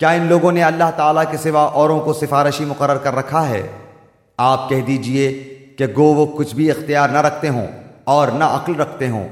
کیا ان لوگوں نے اللہ تعالیٰ کے سوا اوروں کو سفارشی مقرر کر رکھا ہے؟ آپ کہہ دیجیے کہ گو وہ کچھ بھی اختیار نہ رکھتے ہوں اور نہ عقل رکھتے ہوں۔